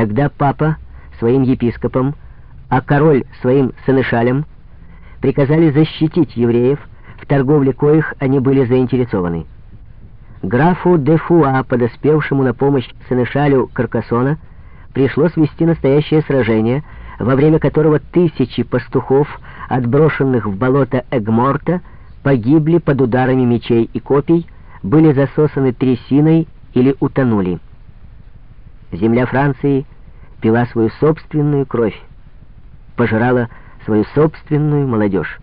Тогда папа своим епископом, а король своим сенешалем приказали защитить евреев, в торговле коих они были заинтересованы. Графу де Фуа, подоспевшему на помощь сенешалю Каркасона, пришлось вести настоящее сражение, во время которого тысячи пастухов, отброшенных в болото Эгморта, погибли под ударами мечей и копий, были засосаны трясиной или утонули. Земля Франции пила свою собственную кровь, пожирала свою собственную молодежь.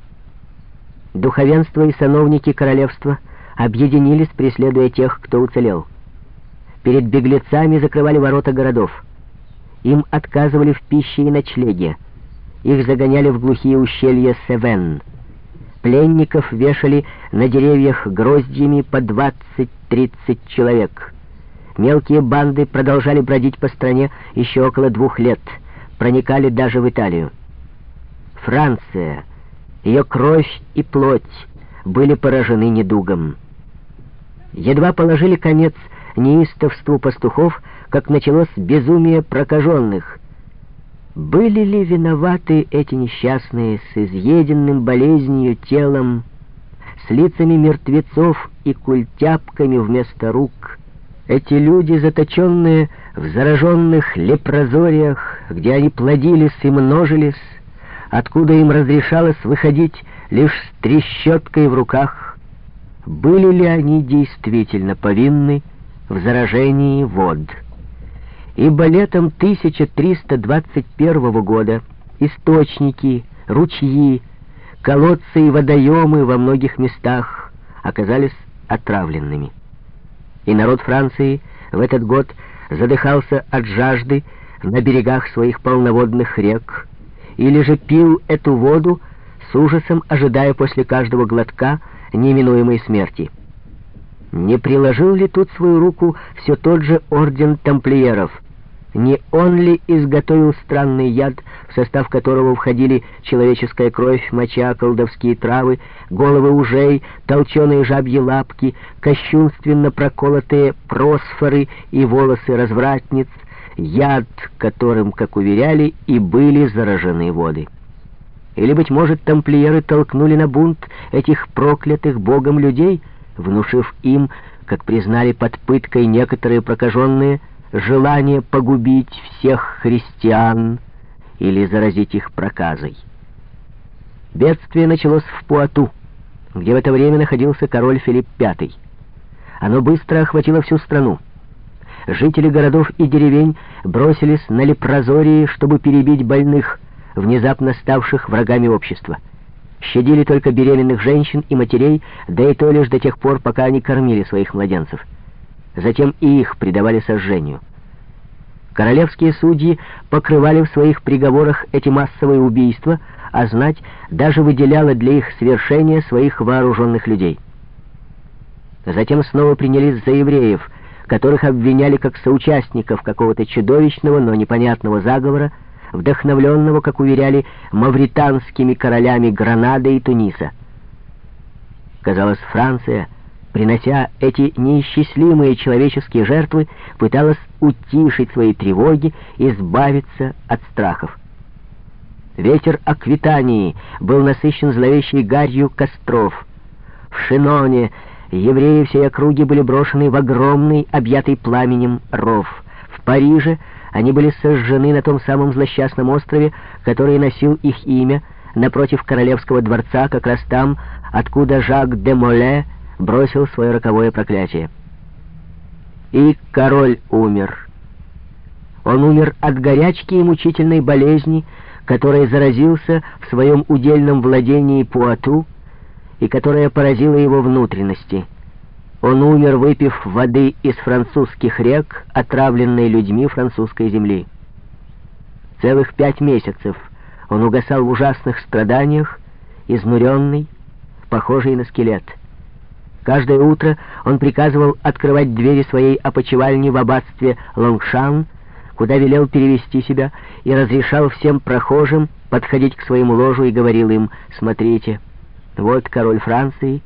Духовенство и сановники королевства объединились, преследуя тех, кто уцелел. Перед беглецами закрывали ворота городов. Им отказывали в пище и ночлеге. Их загоняли в глухие ущелья Севен. Пленников вешали на деревьях гроздьями по 20-30 человек. Мелкие банды продолжали бродить по стране еще около двух лет, проникали даже в Италию. Франция, ее кровь и плоть были поражены недугом. Едва положили конец неистовству пастухов, как началось безумие прокаженных. Были ли виноваты эти несчастные с изъеденным болезнью телом, с лицами мертвецов и культяпками вместо рук, эти люди, заточенные в зараженных лепрозориях, где они плодились и множились, откуда им разрешалось выходить лишь с трещоткой в руках, были ли они действительно повинны в заражении вод. Ибо летом 1321 года источники, ручьи, колодцы и водоемы во многих местах оказались отравленными и народ Франции в этот год задыхался от жажды на берегах своих полноводных рек, или же пил эту воду с ужасом, ожидая после каждого глотка неминуемой смерти. Не приложил ли тут свою руку все тот же орден тамплиеров — не он ли изготовил странный яд, состав которого входили человеческая кровь, моча, колдовские травы, головы ужей, толченые жабьи лапки, кощунственно проколотые просфоры и волосы развратниц, яд, которым, как уверяли, и были заражены воды? Или, быть может, тамплиеры толкнули на бунт этих проклятых богом людей, внушив им, как признали под пыткой некоторые прокаженные, желание погубить всех христиан или заразить их проказой. Бедствие началось в Пуату, где в это время находился король Филипп V. Оно быстро охватило всю страну. Жители городов и деревень бросились на лепрозории, чтобы перебить больных, внезапно ставших врагами общества. Щадили только беременных женщин и матерей, да и то лишь до тех пор, пока они кормили своих младенцев затем и их предавали сожжению. Королевские судьи покрывали в своих приговорах эти массовые убийства, а знать даже выделяла для их свершения своих вооруженных людей. Затем снова принялись за евреев, которых обвиняли как соучастников какого-то чудовищного, но непонятного заговора, вдохновленного, как уверяли, мавританскими королями Гранады и Туниса. Казалось, Франция — принося эти неисчислимые человеческие жертвы, пыталась утишить свои тревоги и избавиться от страхов. Ветер Аквитании был насыщен зловещей гарью костров. В Шиноне евреи всей округи были брошены в огромный, объятый пламенем, ров. В Париже они были сожжены на том самом злосчастном острове, который носил их имя, напротив королевского дворца, как раз там, откуда Жак де Моле бросил свое роковое проклятие. И король умер. Он умер от горячки и мучительной болезни, которой заразился в своем удельном владении Пуату и которая поразила его внутренности. Он умер, выпив воды из французских рек, отравленной людьми французской земли. Целых пять месяцев он угасал в ужасных страданиях, изнуренный, похожий на скелет. Каждое утро он приказывал открывать двери своей опочивальни в аббатстве Лонгшан, куда велел перевести себя, и разрешал всем прохожим подходить к своему ложу и говорил им, «Смотрите, вот король Франции,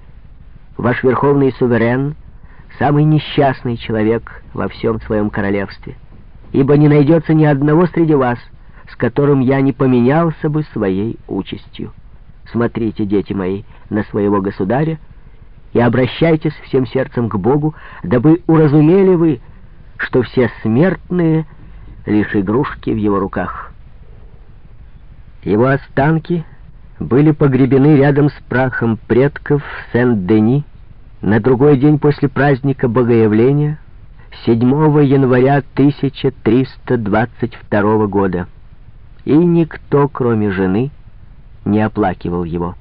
ваш верховный суверен, самый несчастный человек во всем своем королевстве. ибо не найдется ни одного среди вас, с которым я не поменялся бы своей участью. Смотрите, дети мои, на своего государя и обращайтесь всем сердцем к Богу, дабы уразумели вы, что все смертные — лишь игрушки в его руках. Его останки были погребены рядом с прахом предков в Сен-Дени на другой день после праздника Богоявления, 7 января 1322 года, и никто, кроме жены, не оплакивал его.